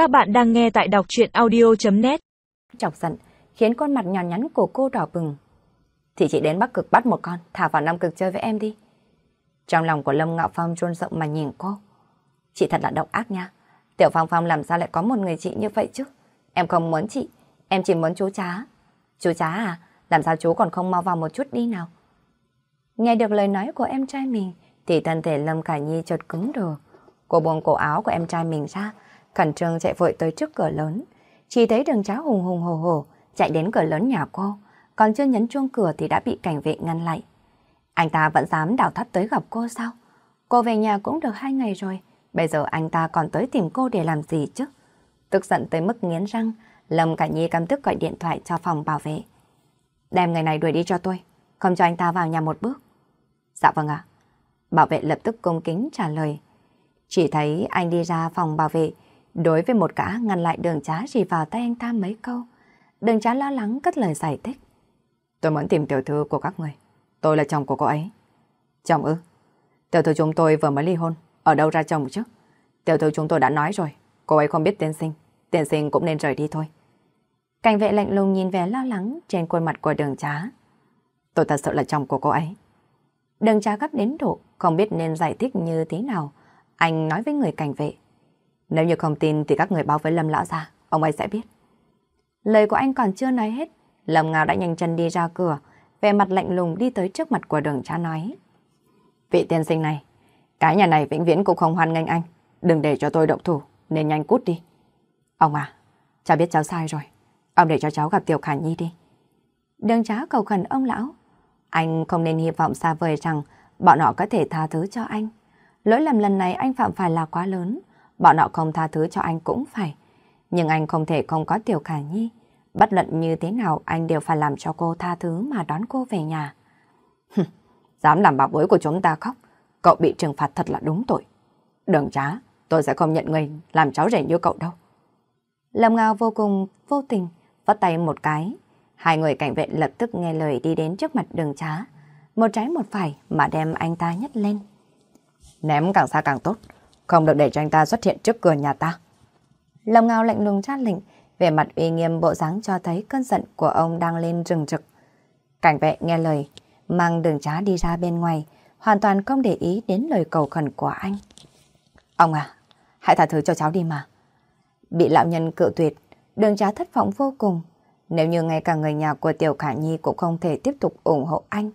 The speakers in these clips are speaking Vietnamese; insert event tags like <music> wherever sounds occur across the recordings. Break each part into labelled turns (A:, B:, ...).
A: Các bạn đang nghe tại đọc chuyện audio.net
B: Chọc giận, khiến con mặt nhỏ nhắn của cô đỏ bừng. Thì chị đến Bắc Cực bắt một con, thả vào Nam Cực chơi với em đi. Trong lòng của Lâm Ngạo Phong trôn rộng mà nhìn cô. Chị thật là độc ác nha. Tiểu Phong Phong làm sao lại có một người chị như vậy chứ? Em không muốn chị, em chỉ muốn chú chá. Chú chá à, làm sao chú còn không mau vào một chút đi nào? Nghe được lời nói của em trai mình, thì thân thể Lâm Cả Nhi chợt cứng đờ. Cô buông cổ áo của em trai mình ra, khẩn trương chạy vội tới trước cửa lớn. Chỉ thấy đường cháo hùng hùng hồ hồ chạy đến cửa lớn nhà cô, còn chưa nhấn chuông cửa thì đã bị cảnh vệ ngăn lại. Anh ta vẫn dám đào thắt tới gặp cô sao? Cô về nhà cũng được hai ngày rồi, bây giờ anh ta còn tới tìm cô để làm gì chứ? Tức giận tới mức nghiến răng, Lâm Cả Nhi căm tức gọi điện thoại cho phòng bảo vệ. Đem người này đuổi đi cho tôi, không cho anh ta vào nhà một bước. Dạ vâng ạ. Bảo vệ lập tức cung kính trả lời. Chỉ thấy anh đi ra phòng bảo vệ, đối với một cả ngăn lại đường trá chỉ vào tay anh ta mấy câu. Đường trá lo lắng cất lời giải thích. Tôi muốn tìm tiểu thư của các người. Tôi là chồng của cô ấy. Chồng ư? Tiểu thư chúng tôi vừa mới ly hôn. Ở đâu ra chồng chứ? Tiểu thư chúng tôi đã nói rồi. Cô ấy không biết tiên sinh. Tiên sinh cũng nên rời đi thôi. Cảnh vệ lạnh lùng nhìn vẻ lo lắng trên khuôn mặt của đường trá. Tôi thật sự là chồng của cô ấy. Đường trá gấp đến độ, không biết nên giải thích như thế nào. Anh nói với người cảnh vệ. Nếu như không tin thì các người báo với Lâm Lão ra, ông ấy sẽ biết. Lời của anh còn chưa nói hết, Lâm Ngao đã nhanh chân đi ra cửa, về mặt lạnh lùng đi tới trước mặt của đường cha nói. Vị tiên sinh này, cái nhà này vĩnh viễn cũng không hoan nghênh anh. Đừng để cho tôi động thủ, nên nhanh cút đi. Ông à, cháu biết cháu sai rồi. Ông để cho cháu gặp Tiểu Khả Nhi đi. Đường trá cầu khẩn ông lão. Anh không nên hy vọng xa vời rằng bọn họ có thể tha thứ cho anh. Lỗi lầm lần này anh phạm phải là quá lớn. Bọn họ không tha thứ cho anh cũng phải. Nhưng anh không thể không có Tiểu Khả Nhi. Bất luận như thế nào anh đều phải làm cho cô tha thứ mà đón cô về nhà. <laughs> Dám làm bảo bối của chúng ta khóc. Cậu bị trừng phạt thật là đúng tội. Đừng trá, tôi sẽ không nhận người làm cháu rể như cậu đâu. Lâm Ngao vô cùng vô tình, vắt tay một cái. Hai người cảnh vệ lập tức nghe lời đi đến trước mặt đường trá. Một trái một phải mà đem anh ta nhấc lên. Ném càng xa càng tốt, không được để cho anh ta xuất hiện trước cửa nhà ta. Lâm Ngao lạnh lùng ra lệnh, về mặt uy nghiêm bộ dáng cho thấy cơn giận của ông đang lên rừng trực. Cảnh vệ nghe lời, mang đường trá đi ra bên ngoài, hoàn toàn không để ý đến lời cầu khẩn của anh. Ông à, hãy tha thứ cho cháu đi mà. Bị lão nhân cự tuyệt, đường trá thất vọng vô cùng. Nếu như ngay cả người nhà của Tiểu Khả Nhi cũng không thể tiếp tục ủng hộ anh,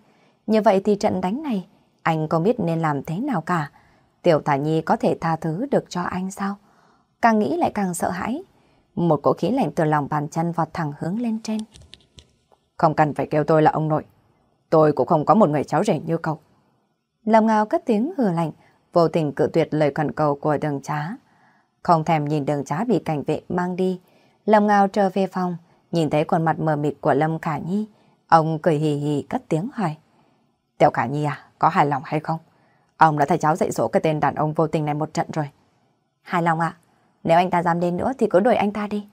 B: như vậy thì trận đánh này, anh không biết nên làm thế nào cả. Tiểu Thả Nhi có thể tha thứ được cho anh sao? Càng nghĩ lại càng sợ hãi. Một cỗ khí lạnh từ lòng bàn chân vọt thẳng hướng lên trên. Không cần phải kêu tôi là ông nội. Tôi cũng không có một người cháu rể như cậu. Lâm ngào cất tiếng hừa lạnh, vô tình cự tuyệt lời khẩn cầu của đường trá. Không thèm nhìn đường trá bị cảnh vệ mang đi. Lâm Ngao trở về phòng, nhìn thấy khuôn mặt mờ mịt của Lâm Khả Nhi. Ông cười hì hì cất tiếng hỏi. Tiểu Khả Nhi à, có hài lòng hay không? Ông đã thay cháu dạy dỗ cái tên đàn ông vô tình này một trận rồi. Hài lòng ạ, nếu anh ta dám đến nữa thì cứ đuổi anh ta đi.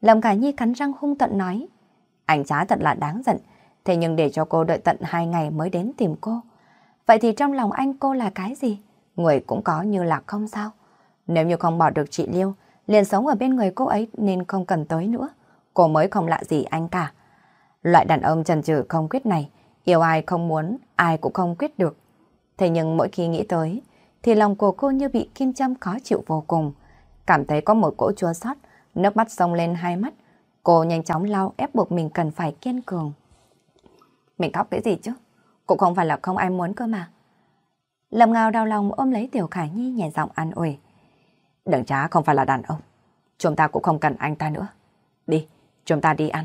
B: Lâm Khả Nhi cắn răng hung tận nói. Anh trá thật là đáng giận, thế nhưng để cho cô đợi tận hai ngày mới đến tìm cô. Vậy thì trong lòng anh cô là cái gì? Người cũng có như là không sao. Nếu như không bỏ được chị Liêu, liền sống ở bên người cô ấy nên không cần tới nữa. Cô mới không lạ gì anh cả. Loại đàn ông trần trừ không quyết này, yêu ai không muốn, ai cũng không quyết được. Thế nhưng mỗi khi nghĩ tới, thì lòng của cô như bị kim châm khó chịu vô cùng. Cảm thấy có một cỗ chua xót, nước mắt sông lên hai mắt. Cô nhanh chóng lau ép buộc mình cần phải kiên cường. Mình khóc cái gì chứ? Cũng không phải là không ai muốn cơ mà. Lâm ngào đau lòng ôm lấy Tiểu Khải Nhi nhẹ giọng an ủi. Đừng trá không phải là đàn ông. Chúng ta cũng không cần anh ta nữa. Đi, chúng ta đi ăn.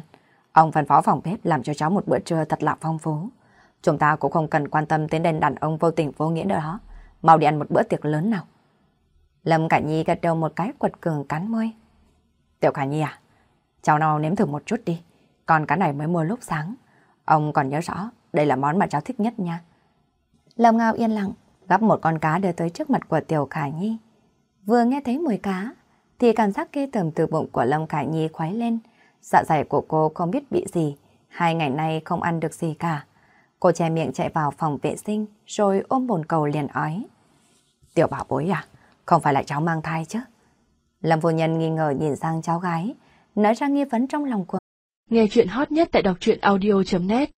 B: Ông phân phó phòng bếp làm cho cháu một bữa trưa thật là phong phú. Chúng ta cũng không cần quan tâm đến đền đàn ông vô tình vô nghĩa nữa đó. Mau đi ăn một bữa tiệc lớn nào. Lâm Cả Nhi gật đầu một cái quật cường cắn môi. Tiểu Cả Nhi à, cháu nào nếm thử một chút đi. Còn cái này mới mua lúc sáng. Ông còn nhớ rõ, đây là món mà cháu thích nhất nha. Lâm Ngao yên lặng, gắp một con cá đưa tới trước mặt của Tiểu Khả Nhi. Vừa nghe thấy mùi cá, thì cảm giác ghê tởm từ bụng của Lâm Khả Nhi khoái lên. Dạ dày của cô không biết bị gì, hai ngày nay không ăn được gì cả. Cô che miệng chạy vào phòng vệ sinh, rồi ôm bồn cầu liền ói. Tiểu bảo bối à, không phải là cháu mang thai chứ? Lâm vô nhân nghi ngờ nhìn sang cháu gái, nói ra nghi vấn trong lòng của.
A: Nghe chuyện hot nhất tại đọc truyện audio.net